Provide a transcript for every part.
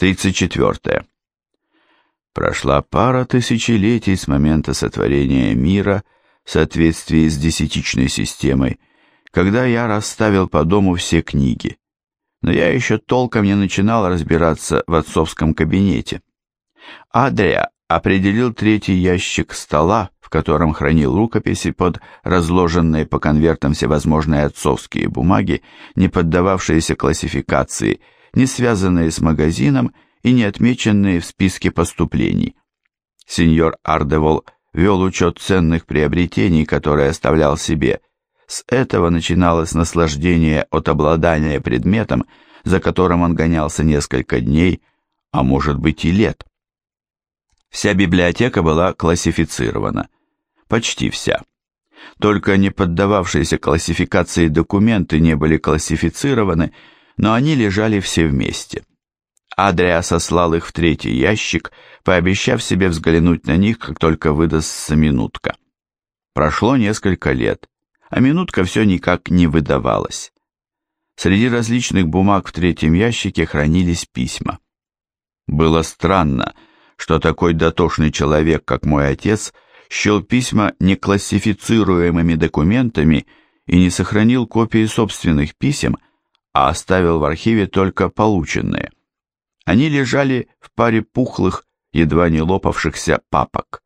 34. Прошла пара тысячелетий с момента сотворения мира в соответствии с десятичной системой, когда я расставил по дому все книги. Но я еще толком не начинал разбираться в отцовском кабинете. Адрия определил третий ящик стола, в котором хранил рукописи под разложенные по конвертам всевозможные отцовские бумаги, не поддававшиеся классификации – не связанные с магазином и не отмеченные в списке поступлений. Сеньор Ардевол вел учет ценных приобретений, которые оставлял себе. С этого начиналось наслаждение от обладания предметом, за которым он гонялся несколько дней, а может быть и лет. Вся библиотека была классифицирована. Почти вся. Только не поддававшиеся классификации документы не были классифицированы, но они лежали все вместе. Адриа сослал их в третий ящик, пообещав себе взглянуть на них, как только выдастся минутка. Прошло несколько лет, а минутка все никак не выдавалась. Среди различных бумаг в третьем ящике хранились письма. Было странно, что такой дотошный человек, как мой отец, счел письма неклассифицируемыми документами и не сохранил копии собственных писем, а оставил в архиве только полученные. Они лежали в паре пухлых, едва не лопавшихся папок.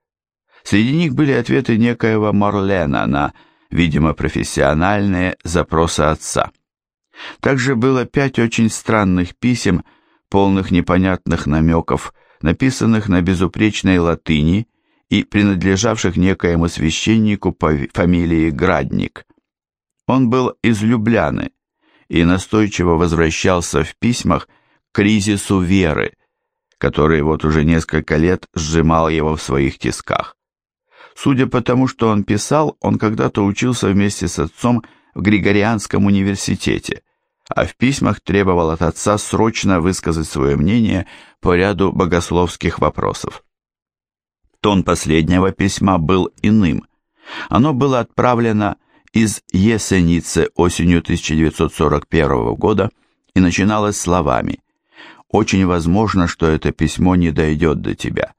Среди них были ответы некоего Морлена на, видимо, профессиональные запросы отца. Также было пять очень странных писем, полных непонятных намеков, написанных на безупречной латыни и принадлежавших некоему священнику по фамилии Градник. Он был из Любляны, и настойчиво возвращался в письмах к кризису веры, который вот уже несколько лет сжимал его в своих тисках. Судя по тому, что он писал, он когда-то учился вместе с отцом в Григорианском университете, а в письмах требовал от отца срочно высказать свое мнение по ряду богословских вопросов. Тон последнего письма был иным. Оно было отправлено из Есеницы осенью 1941 года и начиналось словами «Очень возможно, что это письмо не дойдет до тебя,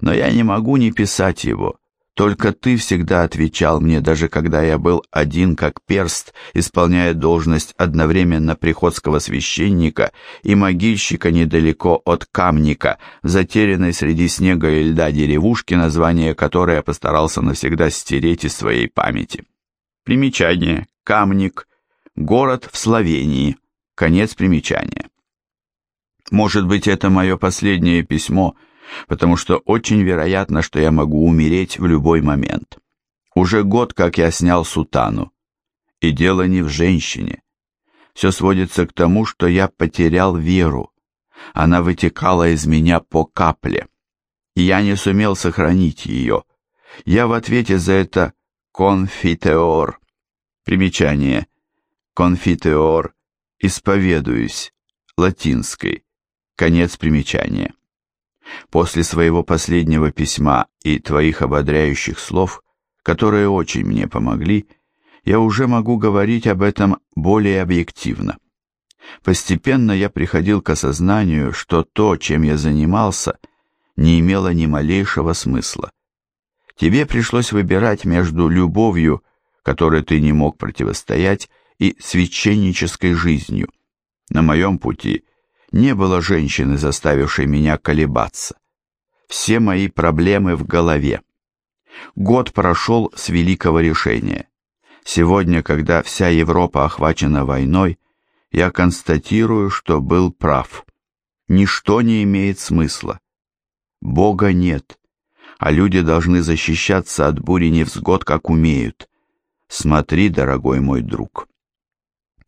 но я не могу не писать его, только ты всегда отвечал мне, даже когда я был один как перст, исполняя должность одновременно приходского священника и могильщика недалеко от Камника, затерянной среди снега и льда деревушки, название которой я постарался навсегда стереть из своей памяти. Примечание. Камник. Город в Словении. Конец примечания. Может быть, это мое последнее письмо, потому что очень вероятно, что я могу умереть в любой момент. Уже год, как я снял сутану. И дело не в женщине. Все сводится к тому, что я потерял веру. Она вытекала из меня по капле. И я не сумел сохранить ее. Я в ответе за это Конфитеор. Примечание. Конфитеор. Исповедуюсь. Латинской. Конец примечания. После своего последнего письма и твоих ободряющих слов, которые очень мне помогли, я уже могу говорить об этом более объективно. Постепенно я приходил к осознанию, что то, чем я занимался, не имело ни малейшего смысла. Тебе пришлось выбирать между любовью, которой ты не мог противостоять, и священнической жизнью. На моем пути не было женщины, заставившей меня колебаться. Все мои проблемы в голове. Год прошел с великого решения. Сегодня, когда вся Европа охвачена войной, я констатирую, что был прав. Ничто не имеет смысла. Бога нет, а люди должны защищаться от бури невзгод, как умеют. Смотри, дорогой мой друг.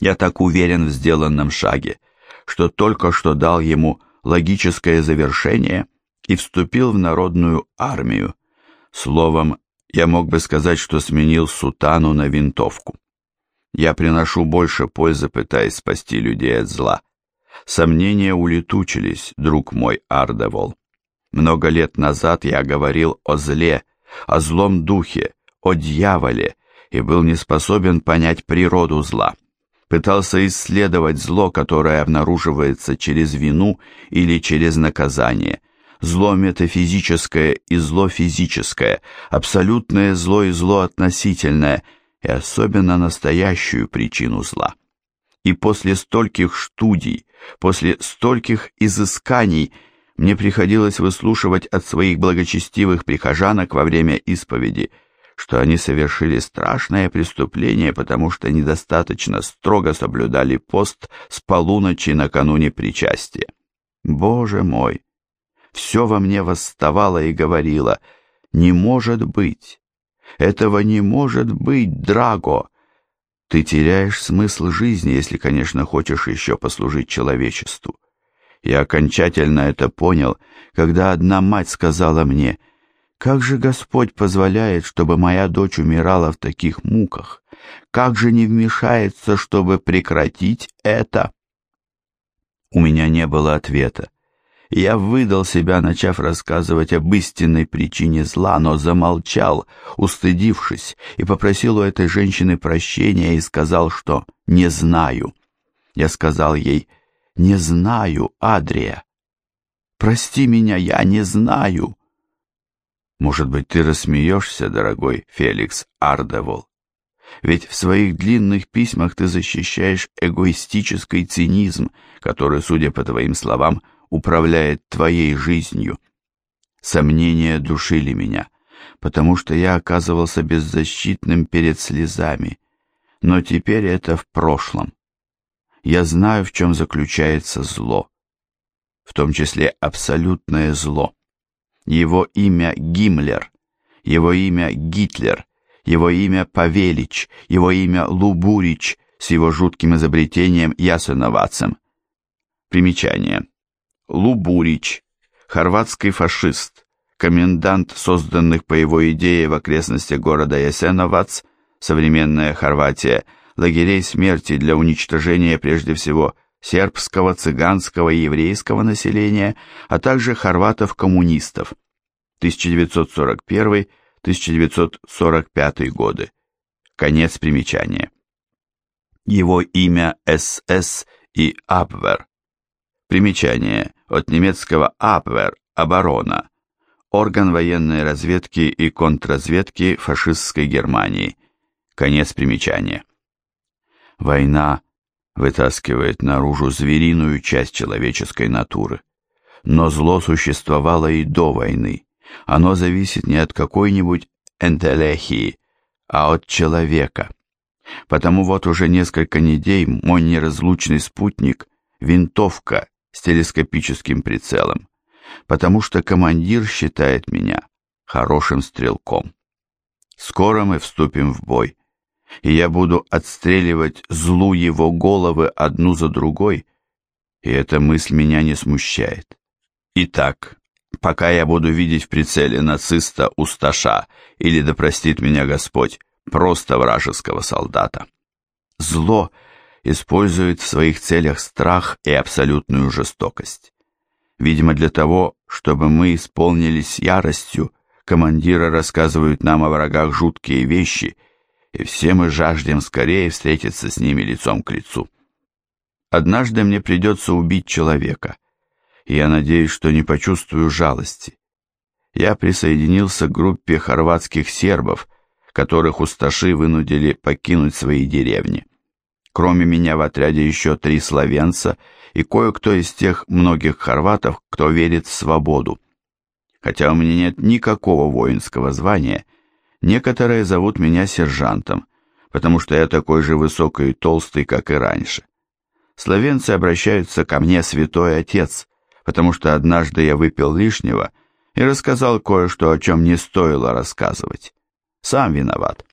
Я так уверен в сделанном шаге, что только что дал ему логическое завершение и вступил в народную армию. Словом, я мог бы сказать, что сменил сутану на винтовку. Я приношу больше пользы, пытаясь спасти людей от зла. Сомнения улетучились, друг мой Ардевол. Много лет назад я говорил о зле, о злом духе, о дьяволе и был не способен понять природу зла. пытался исследовать зло, которое обнаруживается через вину или через наказание, зло метафизическое и зло физическое, абсолютное зло и зло относительное, и особенно настоящую причину зла. И после стольких студий, после стольких изысканий мне приходилось выслушивать от своих благочестивых прихожанок во время исповеди – что они совершили страшное преступление, потому что недостаточно строго соблюдали пост с полуночи накануне причастия. Боже мой! Все во мне восставало и говорило, не может быть, этого не может быть, Драго. Ты теряешь смысл жизни, если, конечно, хочешь еще послужить человечеству. Я окончательно это понял, когда одна мать сказала мне, как же Господь позволяет, чтобы моя дочь умирала в таких муках? Как же не вмешается, чтобы прекратить это? У меня не было ответа. Я выдал себя, начав рассказывать об истинной причине зла, но замолчал, устыдившись, и попросил у этой женщины прощения и сказал, что не знаю. Я сказал ей, не знаю, Адрия. Прости меня, я не знаю. Может быть, ты рассмеешься, дорогой Феликс Ардевол? Ведь в своих длинных письмах ты защищаешь эгоистический цинизм, который, судя по твоим словам, управляет твоей жизнью. Сомнения душили меня, потому что я оказывался беззащитным перед слезами, но теперь это в прошлом. Я знаю, в чем заключается зло, в том числе абсолютное зло. Его имя Гиммлер, его имя Гитлер, его имя Павелич, его имя Лубурич с его жутким изобретением Ясеновацем. Примечание. Лубурич, хорватский фашист, комендант созданных по его идее в окрестностях города Ясеновац, современная Хорватия, лагерей смерти для уничтожения прежде всего сербского, цыганского и еврейского населения, а также хорватов-коммунистов. 1941-1945 годы. Конец примечания. Его имя СС и Абвер. Примечание от немецкого Абвер – оборона. Орган военной разведки и контрразведки фашистской Германии. Конец примечания. Война вытаскивает наружу звериную часть человеческой натуры. Но зло существовало и до войны. Оно зависит не от какой-нибудь энтелехии, а от человека. Потому вот уже несколько недель мой неразлучный спутник — винтовка с телескопическим прицелом, потому что командир считает меня хорошим стрелком. Скоро мы вступим в бой и я буду отстреливать злу его головы одну за другой, и эта мысль меня не смущает. Итак, пока я буду видеть в прицеле нациста, усташа или, да простит меня Господь, просто вражеского солдата. Зло использует в своих целях страх и абсолютную жестокость. Видимо, для того, чтобы мы исполнились яростью, командиры рассказывают нам о врагах жуткие вещи – и все мы жаждем скорее встретиться с ними лицом к лицу. Однажды мне придется убить человека, и я надеюсь, что не почувствую жалости. Я присоединился к группе хорватских сербов, которых усташи вынудили покинуть свои деревни. Кроме меня в отряде еще три словенца и кое-кто из тех многих хорватов, кто верит в свободу. Хотя у меня нет никакого воинского звания – Некоторые зовут меня сержантом, потому что я такой же высокий и толстый, как и раньше. Словенцы обращаются ко мне святой отец, потому что однажды я выпил лишнего и рассказал кое-что, о чем не стоило рассказывать. Сам виноват.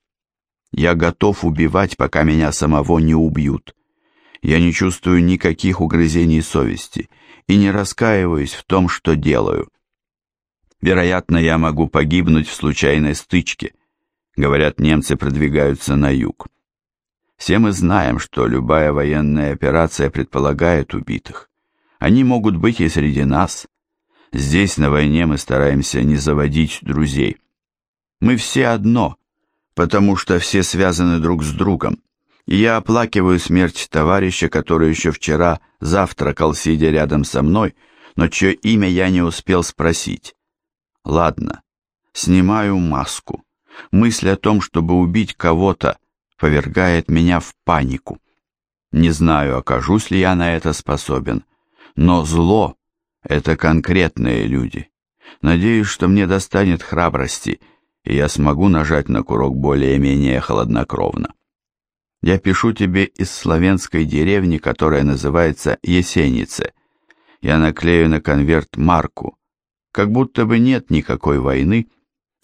Я готов убивать, пока меня самого не убьют. Я не чувствую никаких угрызений совести и не раскаиваюсь в том, что делаю. Вероятно, я могу погибнуть в случайной стычке. Говорят, немцы продвигаются на юг. Все мы знаем, что любая военная операция предполагает убитых. Они могут быть и среди нас. Здесь, на войне, мы стараемся не заводить друзей. Мы все одно, потому что все связаны друг с другом. И я оплакиваю смерть товарища, который еще вчера завтракал, сидя рядом со мной, но чье имя я не успел спросить. Ладно, снимаю маску. Мысль о том, чтобы убить кого-то, повергает меня в панику. Не знаю, окажусь ли я на это способен, но зло — это конкретные люди. Надеюсь, что мне достанет храбрости, и я смогу нажать на курок более-менее хладнокровно. Я пишу тебе из славянской деревни, которая называется Есенице. Я наклею на конверт марку, как будто бы нет никакой войны,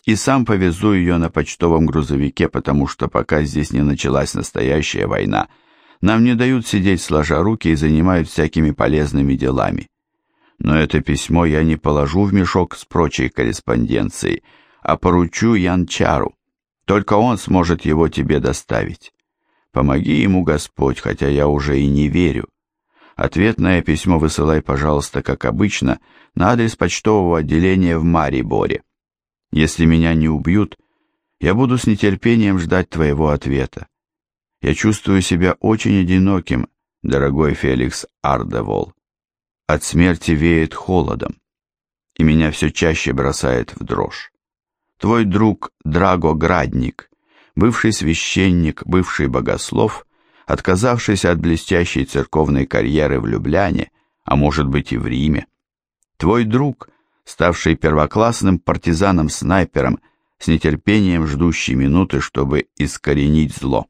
и сам повезу ее на почтовом грузовике, потому что пока здесь не началась настоящая война, нам не дают сидеть сложа руки и занимают всякими полезными делами. Но это письмо я не положу в мешок с прочей корреспонденцией, а поручу Янчару. Только он сможет его тебе доставить. Помоги ему Господь, хотя я уже и не верю. Ответное письмо высылай, пожалуйста, как обычно, на адрес почтового отделения в Мариборе. Если меня не убьют, я буду с нетерпением ждать твоего ответа. Я чувствую себя очень одиноким, дорогой Феликс Ардевол. От смерти веет холодом, и меня все чаще бросает в дрожь. Твой друг Драго Градник, бывший священник, бывший богослов, отказавшийся от блестящей церковной карьеры в Любляне, а может быть и в Риме. Твой друг, ставший первоклассным партизаном-снайпером, с нетерпением ждущий минуты, чтобы искоренить зло.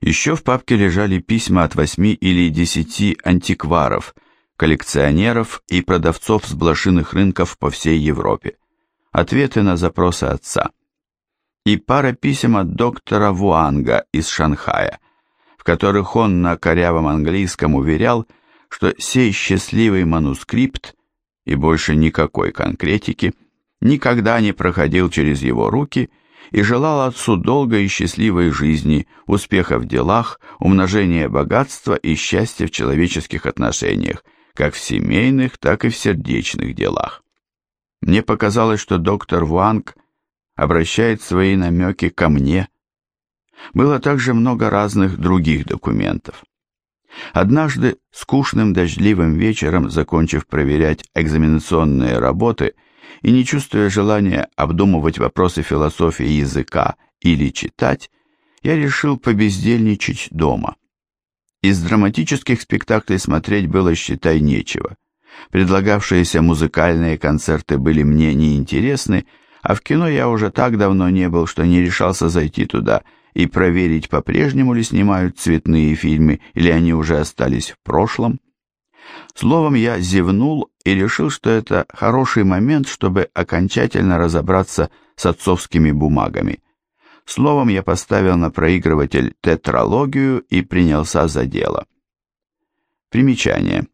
Еще в папке лежали письма от восьми или десяти антикваров, коллекционеров и продавцов с блошиных рынков по всей Европе. Ответы на запросы отца. И пара писем от доктора Вуанга из Шанхая, в которых он на корявом английском уверял, что сей счастливый манускрипт и больше никакой конкретики никогда не проходил через его руки и желал отцу долгой и счастливой жизни, успеха в делах, умножения богатства и счастья в человеческих отношениях, как в семейных, так и в сердечных делах. Мне показалось, что доктор Ванг обращает свои намеки ко мне. Было также много разных других документов. Однажды, скучным дождливым вечером, закончив проверять экзаменационные работы, и не чувствуя желания обдумывать вопросы философии языка или читать, я решил побездельничать дома. Из драматических спектаклей смотреть было, считай, нечего. Предлагавшиеся музыкальные концерты были мне неинтересны, а в кино я уже так давно не был, что не решался зайти туда и проверить, по-прежнему ли снимают цветные фильмы или они уже остались в прошлом. Словом, я зевнул и решил, что это хороший момент, чтобы окончательно разобраться с отцовскими бумагами. Словом, я поставил на проигрыватель тетралогию и принялся за дело. Примечание.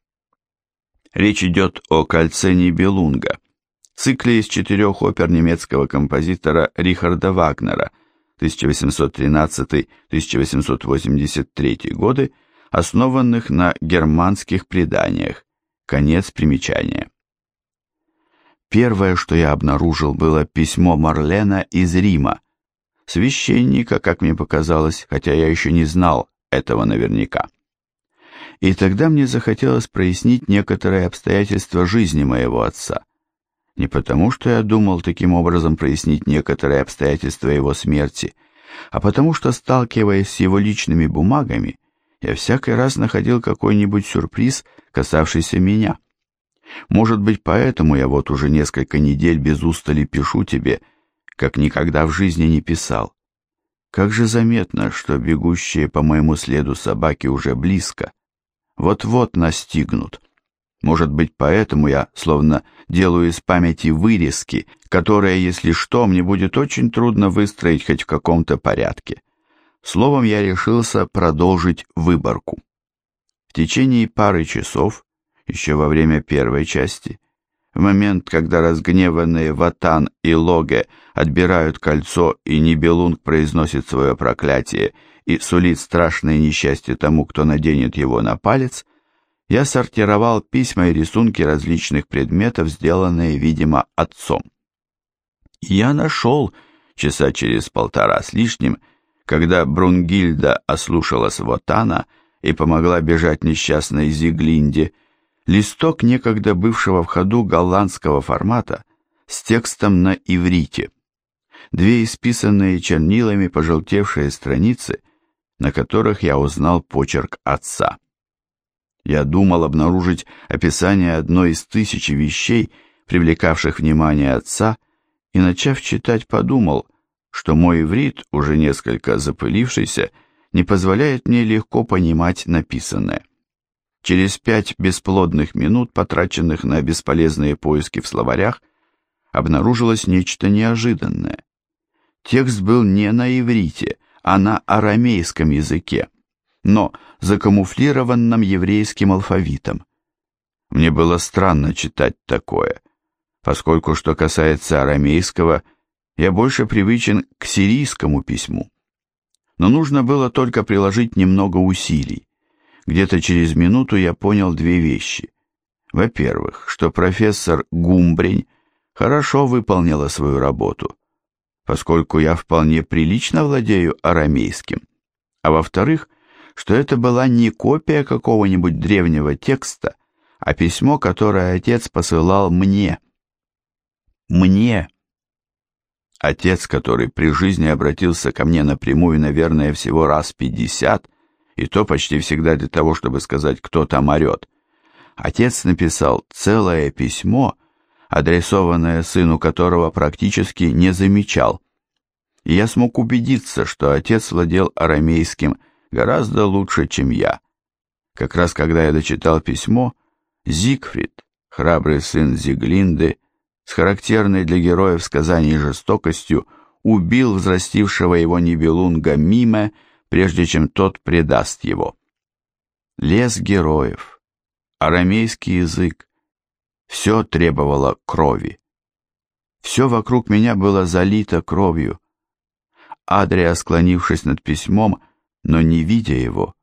Речь идет о кольце Нибелунга, цикле из четырех опер немецкого композитора Рихарда Вагнера 1813-1883 годы, основанных на германских преданиях. Конец примечания. Первое, что я обнаружил, было письмо Марлена из Рима, священника, как мне показалось, хотя я еще не знал этого наверняка. И тогда мне захотелось прояснить некоторые обстоятельства жизни моего отца. Не потому, что я думал таким образом прояснить некоторые обстоятельства его смерти, а потому что, сталкиваясь с его личными бумагами, я всякий раз находил какой-нибудь сюрприз, касавшийся меня. Может быть, поэтому я вот уже несколько недель без устали пишу тебе, как никогда в жизни не писал. Как же заметно, что бегущие по моему следу собаки уже близко. Вот-вот настигнут. Может быть, поэтому я словно делаю из памяти вырезки, которые, если что, мне будет очень трудно выстроить хоть в каком-то порядке. Словом, я решился продолжить выборку. В течение пары часов, еще во время первой части, в момент, когда разгневанные Ватан и Логе отбирают кольцо и Нибелунг произносит свое проклятие и сулит страшное несчастье тому, кто наденет его на палец, я сортировал письма и рисунки различных предметов, сделанные, видимо, отцом. я нашел, часа через полтора с лишним, когда Брунгильда ослушалась Вотана и помогла бежать несчастной Зиглинде, листок некогда бывшего в ходу голландского формата с текстом на иврите. Две исписанные чернилами пожелтевшие страницы, на которых я узнал почерк отца. Я думал обнаружить описание одной из тысячи вещей, привлекавших внимание отца, и, начав читать, подумал, что мой иврит, уже несколько запылившийся, не позволяет мне легко понимать написанное. Через пять бесплодных минут, потраченных на бесполезные поиски в словарях, обнаружилось нечто неожиданное. Текст был не на иврите, а на арамейском языке, но закамуфлированном еврейским алфавитом. Мне было странно читать такое, поскольку, что касается арамейского, я больше привычен к сирийскому письму. Но нужно было только приложить немного усилий. Где-то через минуту я понял две вещи. Во-первых, что профессор Гумбрень хорошо выполнила свою работу, поскольку я вполне прилично владею арамейским. А во-вторых, что это была не копия какого-нибудь древнего текста, а письмо, которое отец посылал мне. Мне. Отец, который при жизни обратился ко мне напрямую, наверное, всего раз пятьдесят, и то почти всегда для того, чтобы сказать, кто там орет. Отец написал целое письмо, адресованное сыну которого практически не замечал. И я смог убедиться, что отец владел арамейским гораздо лучше, чем я. Как раз когда я дочитал письмо, Зигфрид, храбрый сын Зиглинды, с характерной для героев сказаний жестокостью, убил взрастившего его Нибелунга Миме, прежде чем тот предаст его. Лес героев, арамейский язык, все требовало крови. Все вокруг меня было залито кровью. Адрия, склонившись над письмом, но не видя его,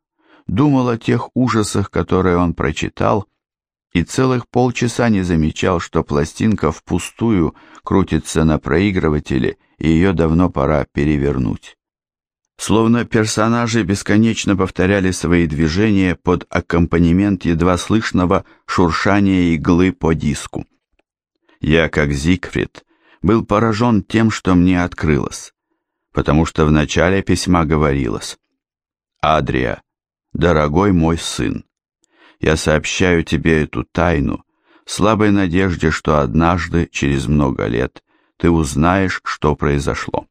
думал о тех ужасах, которые он прочитал, и целых полчаса не замечал, что пластинка впустую крутится на проигрывателе, и ее давно пора перевернуть. Словно персонажи бесконечно повторяли свои движения под аккомпанемент едва слышного шуршания иглы по диску. Я, как Зигфрид, был поражен тем, что мне открылось, потому что в начале письма говорилось «Адрия, дорогой мой сын, я сообщаю тебе эту тайну, в слабой надежде, что однажды, через много лет, ты узнаешь, что произошло.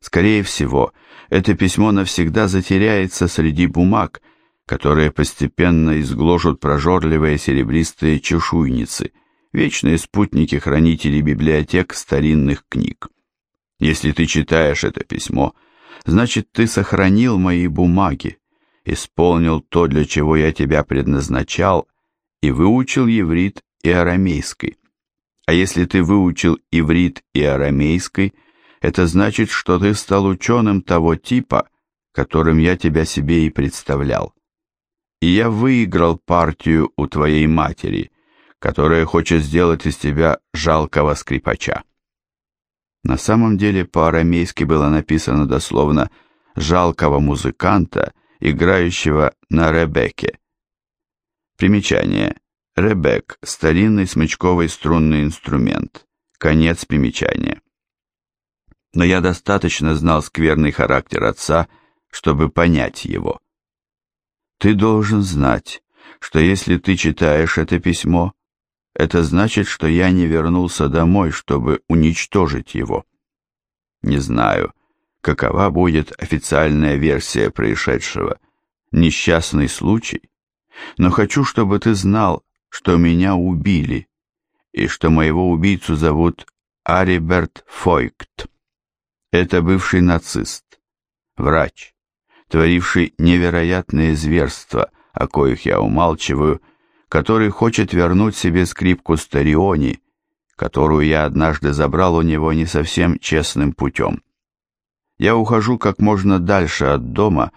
Скорее всего, это письмо навсегда затеряется среди бумаг, которые постепенно изгложат прожорливые серебристые чешуйницы, вечные спутники хранителей библиотек старинных книг. Если ты читаешь это письмо, значит, ты сохранил мои бумаги, исполнил то, для чего я тебя предназначал, и выучил еврит и арамейский. А если ты выучил иврит и арамейский, это значит, что ты стал ученым того типа, которым я тебя себе и представлял. И я выиграл партию у твоей матери, которая хочет сделать из тебя жалкого скрипача. На самом деле по-арамейски было написано дословно «жалкого музыканта», играющего на ребеке. Примечание. Ребек – старинный смычковый струнный инструмент. Конец примечания. Но я достаточно знал скверный характер отца, чтобы понять его. Ты должен знать, что если ты читаешь это письмо, это значит, что я не вернулся домой, чтобы уничтожить его. Не знаю, какова будет официальная версия происшедшего. Несчастный случай. Но хочу, чтобы ты знал, что меня убили, и что моего убийцу зовут Ариберт Фойкт. Это бывший нацист, врач, творивший невероятные зверства, о коих я умалчиваю, который хочет вернуть себе скрипку Стариони, которую я однажды забрал у него не совсем честным путем. Я ухожу как можно дальше от дома,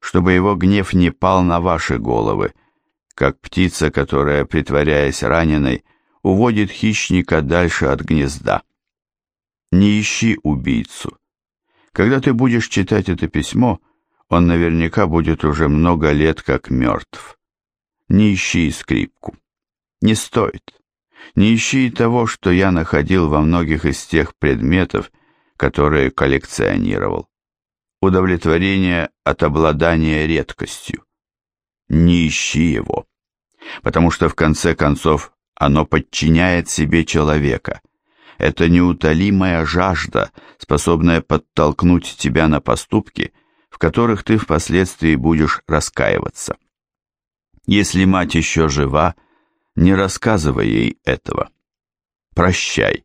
чтобы его гнев не пал на ваши головы, как птица, которая, притворяясь раненой, уводит хищника дальше от гнезда. Не ищи убийцу. Когда ты будешь читать это письмо, он наверняка будет уже много лет как мертв. Не ищи скрипку. Не стоит. Не ищи того, что я находил во многих из тех предметов, которые коллекционировал. Удовлетворение от обладания редкостью. Не ищи его, потому что в конце концов оно подчиняет себе человека. Это неутолимая жажда, способная подтолкнуть тебя на поступки, в которых ты впоследствии будешь раскаиваться. Если мать еще жива, не рассказывай ей этого. Прощай.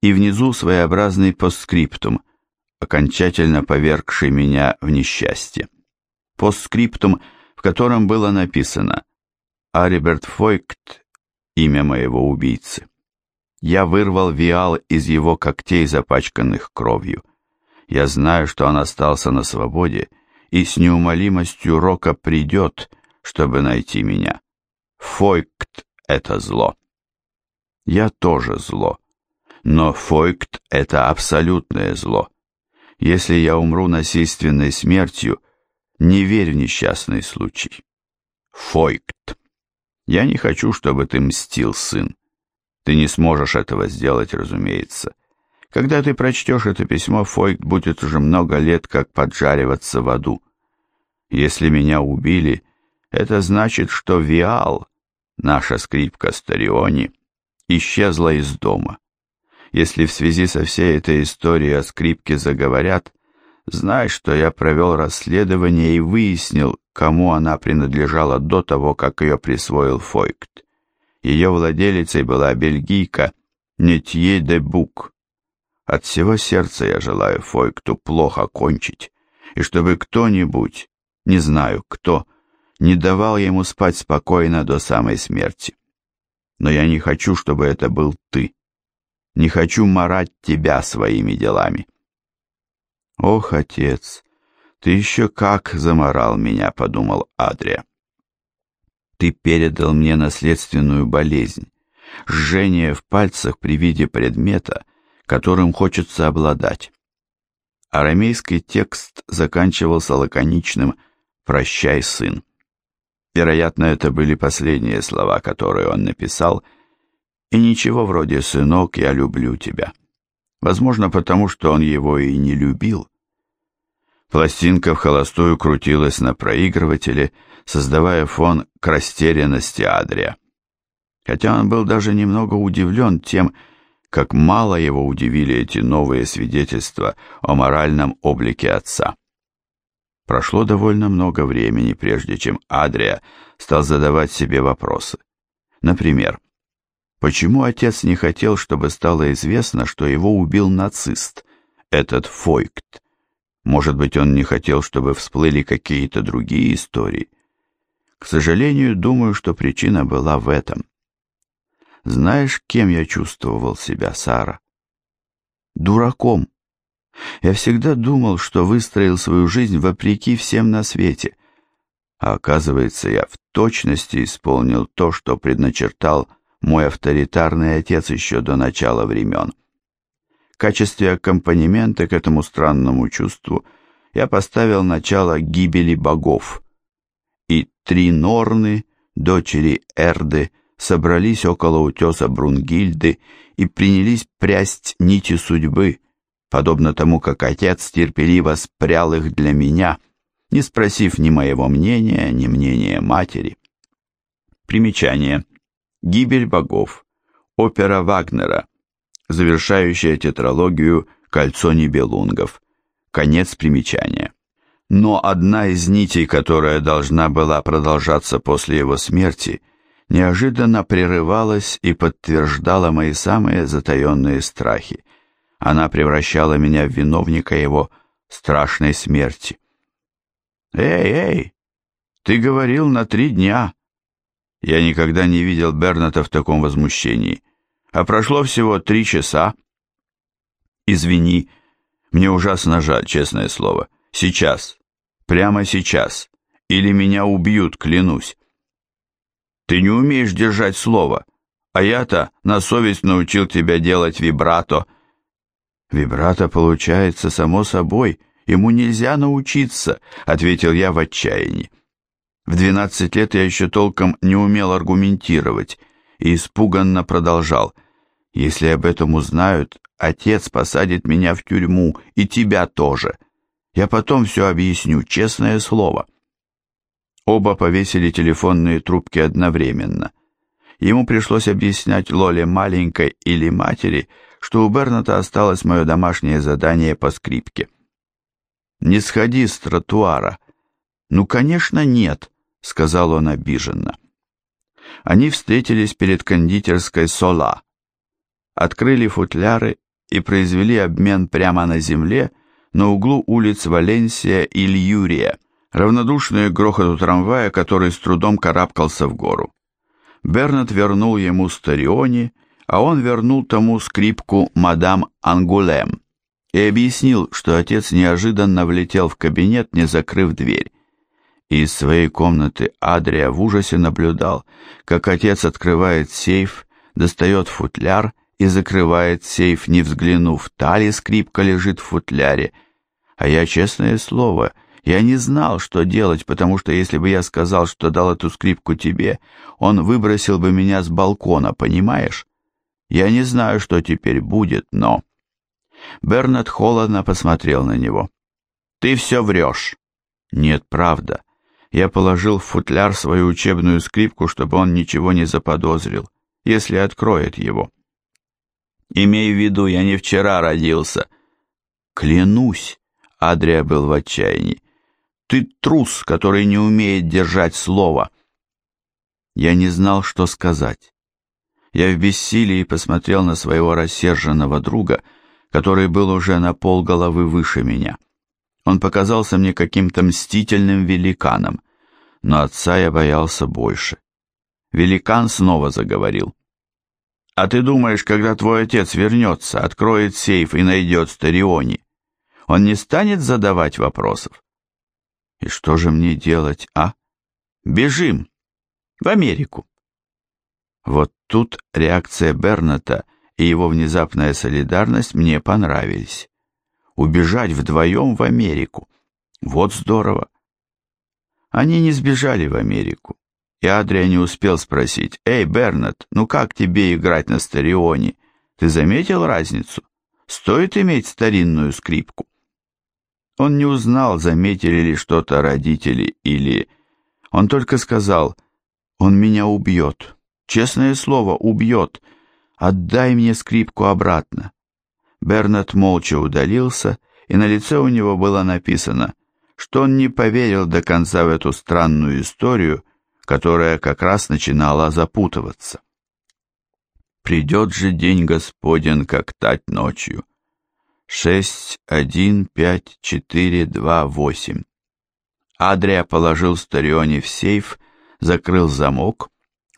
И внизу своеобразный постскриптум, окончательно повергший меня в несчастье. Постскриптум, в котором было написано «Ариберт Фойкт, имя моего убийцы». Я вырвал Виал из его когтей, запачканных кровью. Я знаю, что он остался на свободе, и с неумолимостью рока придет, чтобы найти меня. Фойкт — это зло. Я тоже зло. Но Фойкт — это абсолютное зло. Если я умру насильственной смертью, не верь в несчастный случай. Фойкт. Я не хочу, чтобы ты мстил, сын. Ты не сможешь этого сделать, разумеется. Когда ты прочтешь это письмо, Фойкт будет уже много лет как поджариваться в аду. Если меня убили, это значит, что Виал, наша скрипка Стариони, исчезла из дома. Если в связи со всей этой историей о скрипке заговорят, знай, что я провел расследование и выяснил, кому она принадлежала до того, как ее присвоил Фойкт. Ее владелицей была бельгийка Нетье де Бук. От всего сердца я желаю Фойкту плохо кончить, и чтобы кто-нибудь, не знаю кто, не давал ему спать спокойно до самой смерти. Но я не хочу, чтобы это был ты. Не хочу марать тебя своими делами. Ох, отец, ты еще как заморал меня, подумал Адрия. Ты передал мне наследственную болезнь, жжение в пальцах при виде предмета, которым хочется обладать. Арамейский текст заканчивался лаконичным «Прощай, сын». Вероятно, это были последние слова, которые он написал, и ничего вроде «сынок, я люблю тебя». Возможно, потому что он его и не любил. Пластинка в холостую крутилась на проигрывателе, создавая фон к растерянности Адрия. Хотя он был даже немного удивлен тем, как мало его удивили эти новые свидетельства о моральном облике отца. Прошло довольно много времени, прежде чем Адрия стал задавать себе вопросы. Например, почему отец не хотел, чтобы стало известно, что его убил нацист, этот Фойкт? Может быть, он не хотел, чтобы всплыли какие-то другие истории? К сожалению, думаю, что причина была в этом. Знаешь, кем я чувствовал себя, Сара? Дураком. Я всегда думал, что выстроил свою жизнь вопреки всем на свете. А оказывается, я в точности исполнил то, что предначертал мой авторитарный отец еще до начала времен. В качестве аккомпанемента к этому странному чувству я поставил начало гибели богов. И три Норны, дочери Эрды, собрались около утеса Брунгильды и принялись прясть нити судьбы, подобно тому, как отец терпеливо спрял их для меня, не спросив ни моего мнения, ни мнения матери. Примечание. Гибель богов. Опера Вагнера, завершающая тетралогию «Кольцо небелунгов». Конец примечания. Но одна из нитей, которая должна была продолжаться после его смерти, неожиданно прерывалась и подтверждала мои самые затаенные страхи – она превращала меня в виновника его страшной смерти. «Эй, эй, ты говорил на три дня!» Я никогда не видел Берната в таком возмущении. А прошло всего три часа. Извини, мне ужасно жаль, честное слово. Сейчас, прямо сейчас. Или меня убьют, клянусь. Ты не умеешь держать слово, а я-то на совесть научил тебя делать вибрато — Вибрато получается само собой, ему нельзя научиться, ответил я в отчаянии. В двенадцать лет я еще толком не умел аргументировать и испуганно продолжал. Если об этом узнают, отец посадит меня в тюрьму и тебя тоже. Я потом все объясню, честное слово. Оба повесили телефонные трубки одновременно. Ему пришлось объяснять Лоле маленькой или матери, что у Берната осталось мое домашнее задание по скрипке. «Не сходи с тротуара». «Ну, конечно, нет», — сказал он обиженно. Они встретились перед кондитерской «Сола», открыли футляры и произвели обмен прямо на земле на углу улиц Валенсия и Льюрия, равнодушные к грохоту трамвая, который с трудом карабкался в гору. Бернет вернул ему Стариони, а он вернул тому скрипку мадам Ангулем и объяснил, что отец неожиданно влетел в кабинет, не закрыв дверь. из своей комнаты Адрия в ужасе наблюдал, как отец открывает сейф, достает футляр и закрывает сейф, не взглянув, та ли скрипка лежит в футляре. А я, честное слово, я не знал, что делать, потому что если бы я сказал, что дал эту скрипку тебе, он выбросил бы меня с балкона, понимаешь? Я не знаю, что теперь будет, но...» Бернет холодно посмотрел на него. «Ты все врешь». «Нет, правда. Я положил в футляр свою учебную скрипку, чтобы он ничего не заподозрил, если откроет его». «Имей в виду, я не вчера родился». «Клянусь», — Адрия был в отчаянии. Ты трус, который не умеет держать слово. Я не знал, что сказать. Я в бессилии посмотрел на своего рассерженного друга, который был уже на пол головы выше меня. Он показался мне каким-то мстительным великаном, но отца я боялся больше. Великан снова заговорил. «А ты думаешь, когда твой отец вернется, откроет сейф и найдет Стариони, он не станет задавать вопросов? И что же мне делать, а? Бежим! В Америку! Вот тут реакция Берната и его внезапная солидарность мне понравились. Убежать вдвоем в Америку. Вот здорово. Они не сбежали в Америку. И Адрия не успел спросить, «Эй, Бернат, ну как тебе играть на старионе? Ты заметил разницу? Стоит иметь старинную скрипку?» Он не узнал, заметили ли что-то родители или... Он только сказал, «Он меня убьет. Честное слово, убьет. Отдай мне скрипку обратно». Бернет молча удалился, и на лице у него было написано, что он не поверил до конца в эту странную историю, которая как раз начинала запутываться. «Придет же день Господен, как тать ночью», шесть, один, пять, четыре, два, восемь. Адрия положил Стариони в сейф, закрыл замок,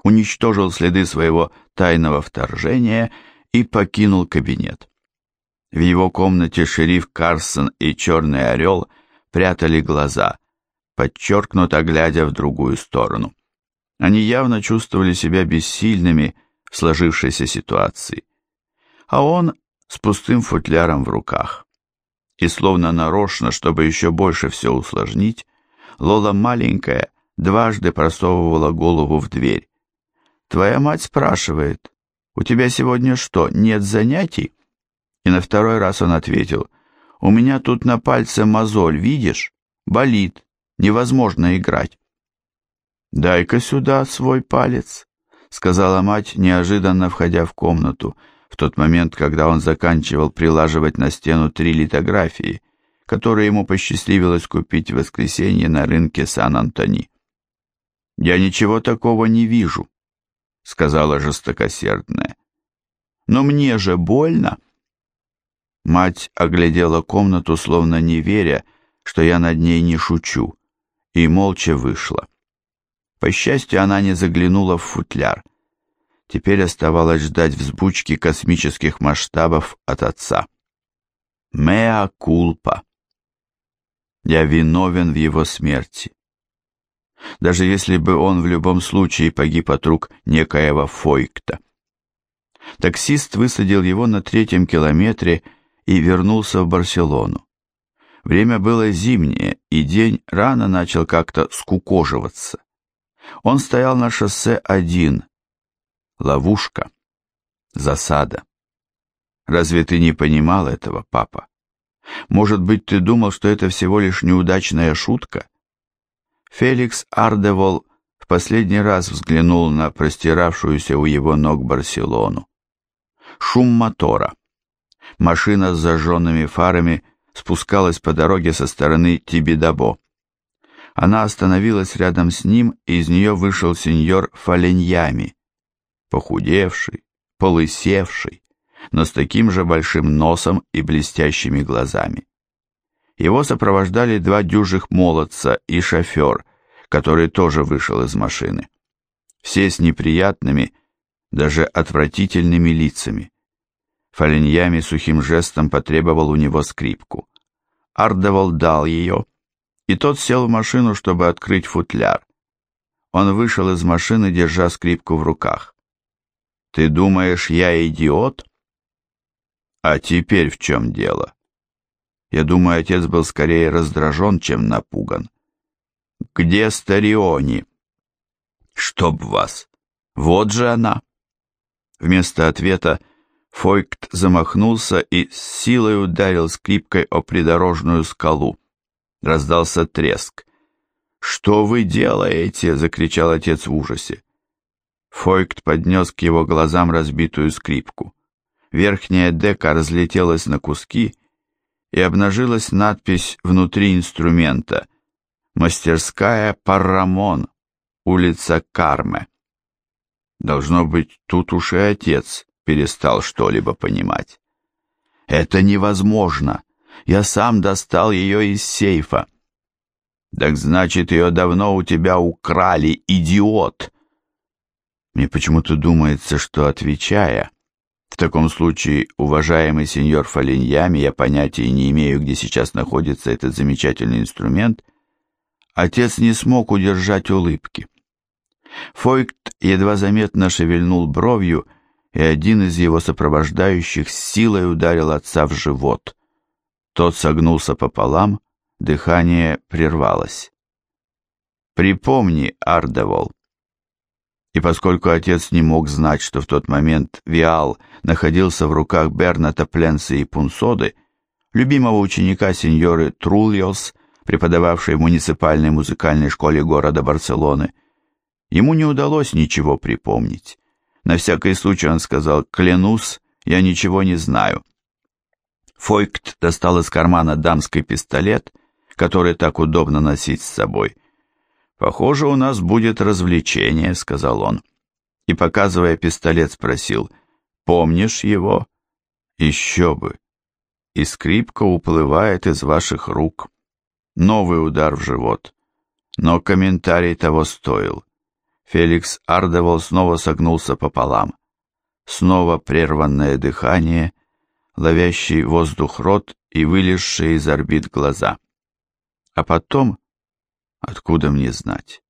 уничтожил следы своего тайного вторжения и покинул кабинет. В его комнате шериф Карсон и Черный Орел прятали глаза, подчеркнуто глядя в другую сторону. Они явно чувствовали себя бессильными в сложившейся ситуации. А он с пустым футляром в руках. И словно нарочно, чтобы еще больше все усложнить, Лола маленькая дважды просовывала голову в дверь. «Твоя мать спрашивает, у тебя сегодня что, нет занятий?» И на второй раз он ответил, «У меня тут на пальце мозоль, видишь? Болит, невозможно играть». «Дай-ка сюда свой палец», — сказала мать, неожиданно входя в комнату, — в тот момент, когда он заканчивал прилаживать на стену три литографии, которые ему посчастливилось купить в воскресенье на рынке Сан-Антони. «Я ничего такого не вижу», — сказала жестокосердная. «Но мне же больно». Мать оглядела комнату, словно не веря, что я над ней не шучу, и молча вышла. По счастью, она не заглянула в футляр — Теперь оставалось ждать взбучки космических масштабов от отца. Меа кулпа. Я виновен в его смерти. Даже если бы он в любом случае погиб от рук некоего Фойкта. Таксист высадил его на третьем километре и вернулся в Барселону. Время было зимнее, и день рано начал как-то скукоживаться. Он стоял на шоссе один. Ловушка. Засада. Разве ты не понимал этого, папа? Может быть, ты думал, что это всего лишь неудачная шутка? Феликс Ардевол в последний раз взглянул на простиравшуюся у его ног Барселону. Шум мотора. Машина с зажженными фарами спускалась по дороге со стороны Тибидабо. Она остановилась рядом с ним, и из нее вышел сеньор Фаленьями, похудевший, полысевший, но с таким же большим носом и блестящими глазами. Его сопровождали два дюжих молодца и шофер, который тоже вышел из машины. Все с неприятными, даже отвратительными лицами. Фаленьями сухим жестом потребовал у него скрипку. Ардевол дал ее, и тот сел в машину, чтобы открыть футляр. Он вышел из машины, держа скрипку в руках. «Ты думаешь, я идиот?» «А теперь в чем дело?» Я думаю, отец был скорее раздражен, чем напуган. «Где Стариони?» «Чтоб вас! Вот же она!» Вместо ответа Фойкт замахнулся и с силой ударил скрипкой о придорожную скалу. Раздался треск. «Что вы делаете?» — закричал отец в ужасе. Фойкт поднес к его глазам разбитую скрипку. Верхняя дека разлетелась на куски, и обнажилась надпись внутри инструмента «Мастерская Паррамон, улица Карме». Должно быть, тут уж и отец перестал что-либо понимать. «Это невозможно!» Я сам достал ее из сейфа. Так значит, ее давно у тебя украли, идиот. Мне почему-то думается, что, отвечая, в таком случае, уважаемый сеньор Фалиньями, я понятия не имею, где сейчас находится этот замечательный инструмент, отец не смог удержать улыбки. Фойкт едва заметно шевельнул бровью, и один из его сопровождающих с силой ударил отца в живот. Тот согнулся пополам, дыхание прервалось. «Припомни, Ардевол». И поскольку отец не мог знать, что в тот момент Виал находился в руках Берната Пленса и Пунсоды, любимого ученика сеньоры Трульос, преподававшей в муниципальной музыкальной школе города Барселоны, ему не удалось ничего припомнить. На всякий случай он сказал «Клянусь, я ничего не знаю». Фойкт достал из кармана дамский пистолет, который так удобно носить с собой. «Похоже, у нас будет развлечение», — сказал он. И, показывая пистолет, спросил, «Помнишь его?» «Еще бы!» И скрипка уплывает из ваших рук. Новый удар в живот. Но комментарий того стоил. Феликс Ардевол снова согнулся пополам. Снова прерванное дыхание — ловящий воздух рот и вылезшие из орбит глаза. А потом, откуда мне знать?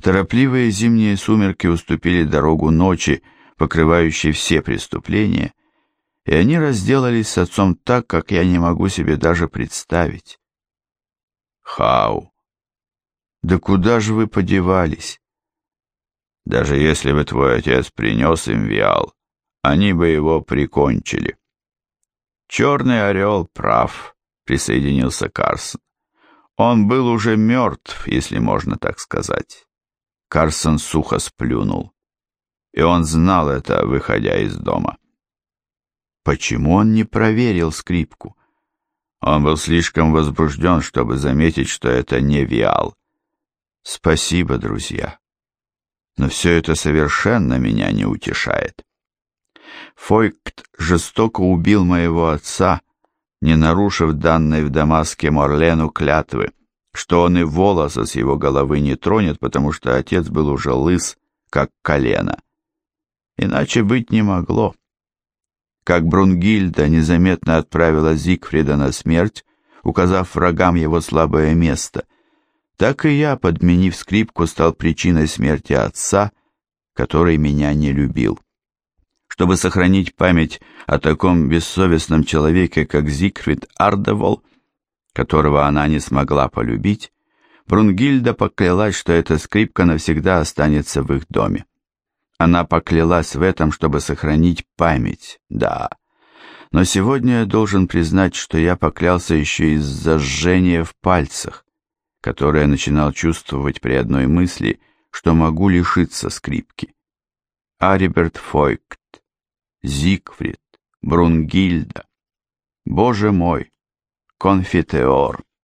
Торопливые зимние сумерки уступили дорогу ночи, покрывающей все преступления, и они разделались с отцом так, как я не могу себе даже представить. Хау! Да куда же вы подевались? Даже если бы твой отец принес им виал, они бы его прикончили. «Черный орел прав», — присоединился Карсон. «Он был уже мертв, если можно так сказать». Карсон сухо сплюнул. И он знал это, выходя из дома. Почему он не проверил скрипку? Он был слишком возбужден, чтобы заметить, что это не Виал. Спасибо, друзья. Но все это совершенно меня не утешает. Фойкт жестоко убил моего отца, не нарушив данной в Дамаске Морлену клятвы, что он и волоса с его головы не тронет, потому что отец был уже лыс, как колено. Иначе быть не могло. Как Брунгильда незаметно отправила Зигфрида на смерть, указав врагам его слабое место, так и я, подменив скрипку, стал причиной смерти отца, который меня не любил. Чтобы сохранить память о таком бессовестном человеке, как Зигфрид Ардевол, которого она не смогла полюбить, Брунгильда поклялась, что эта скрипка навсегда останется в их доме. Она поклялась в этом, чтобы сохранить память, да. Но сегодня я должен признать, что я поклялся еще из-за жжения в пальцах, которое начинал чувствовать при одной мысли, что могу лишиться скрипки. Ариберт Фойкт, Зигфрид, Брунгильда. Боже мой, конфитеор.